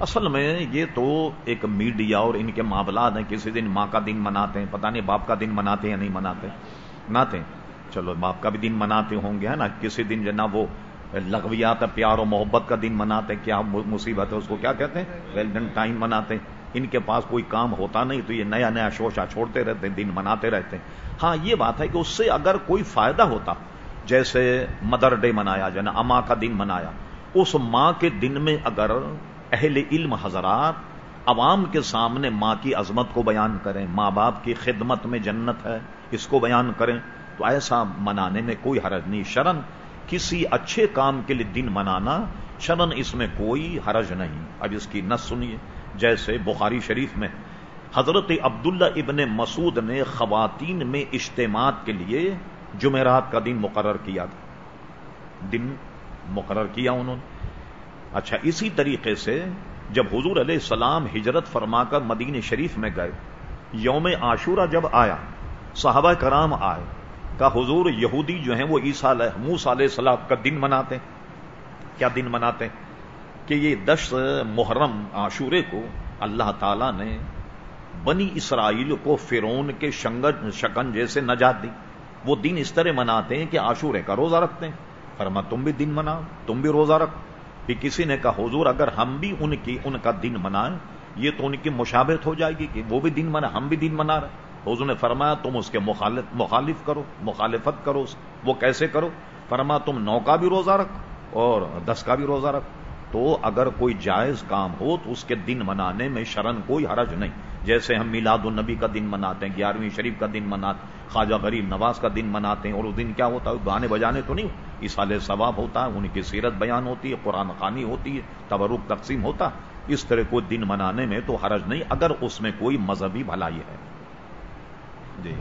اصل میں یہ تو ایک میڈیا اور ان کے معاملات ہیں، کسی دن ماں کا دن مناتے ہیں، پتہ نہیں باپ کا دن مناتے ہیں یا نہیں مناتے مناتے ہیں۔ چلو، باپ کا بھی دن مناتے ہوں گے، ہے نا؟ کسی دن جو نا وہ لغویات، پیار و محبت کا دن مناتے ہیں، کیا مصیبت ہے اس کو کیا کہتے ہیں؟ ویلڈن ٹائم مناتے ہیں۔ ان کے پاس کوئی کام ہوتا نہیں تو یہ نیا نیا شوشا چھوڑتے رہتے ہیں، دن مناتے رہتے ہیں۔ ہاں یہ بات ہے کہ اس سے اگر کوئی فائدہ ہوتا، جیسے مدر ڈے منایا، جو اما کا دن منایا، اس ماں کے دن میں اگر اہل علم حضرات، عوام کے سامنے ماں کی عظمت کو بیان کریں، ماں باپ کی خدمت میں جنت ہے، اس کو بیان کریں، تو ایسا منانے میں کوئی حرج نہیں، شرن کسی اچھے کام کے لیے دن منانا، شرن اس میں کوئی حرج نہیں۔ اب اس کی نس سنیے، جیسے بخاری شریف میں، حضرت عبداللہ ابن مسعود نے خواتین میں اجتماعات کے لیے جمعرات کا دن مقرر کیا تھا۔ دن مقرر کیا انہوں نے۔ اچھا اسی طریقے سے جب حضور علیہ السلام ہجرت فرما کر مدین شریف میں گئے، یوم عاشورہ جب آیا، صحابہ کرام آئے کا حضور یہودی جو ہیں وہ عیسا موس علیہ السلام کا دن مناتے ہیں۔ کیا دن مناتے ہیں؟ کہ یہ دس محرم عاشورے کو اللہ تعالی نے بنی اسرائیل کو فرون کے شنگن شکن جیسے نجات دی۔ وہ دن اس طرح مناتے ہیں کہ عاشورے کا روزہ رکھتے ہیں۔ فرما، تم بھی دن مناؤ، تم بھی روزہ رکھو۔ کہ کسی نے کہا، حضور اگر ہم بھی ان کی ان کا دن منائیں، یہ تو ان کی مشابت ہو جائے گی کہ وہ بھی دن منا ہم بھی دن منا رہے حضور نے فرمایا، تم اس کے مخالف مخالف کرو، مخالفت کرو وہ کیسے کرو؟ فرما تم نو کا بھی روزہ رکھو اور دس کا بھی روزہ رکھو. تو اگر کوئی جائز کام ہو تو اس کے دن منانے میں شرن کوئی حرج نہیں۔ جیسے ہم میلاد النبی کا دن مناتے ہیں، گیارہویں شریف کا دن مناتے ہیں، خواجہ غریب نواز کا دن مناتے ہیں اور وہ دن کیا ہوتا ہے؟ گانے بجانے تو نہیں۔ اس ثواب ہوتا ہے، ان کی سیرت بیان ہوتی ہے، قرآن خانی ہوتی ہے، تبرک تقسیم ہوتا اس طرح کوئی دن منانے میں تو حرج نہیں، اگر اس میں کوئی مذہبی بھلائی ہے۔ جی۔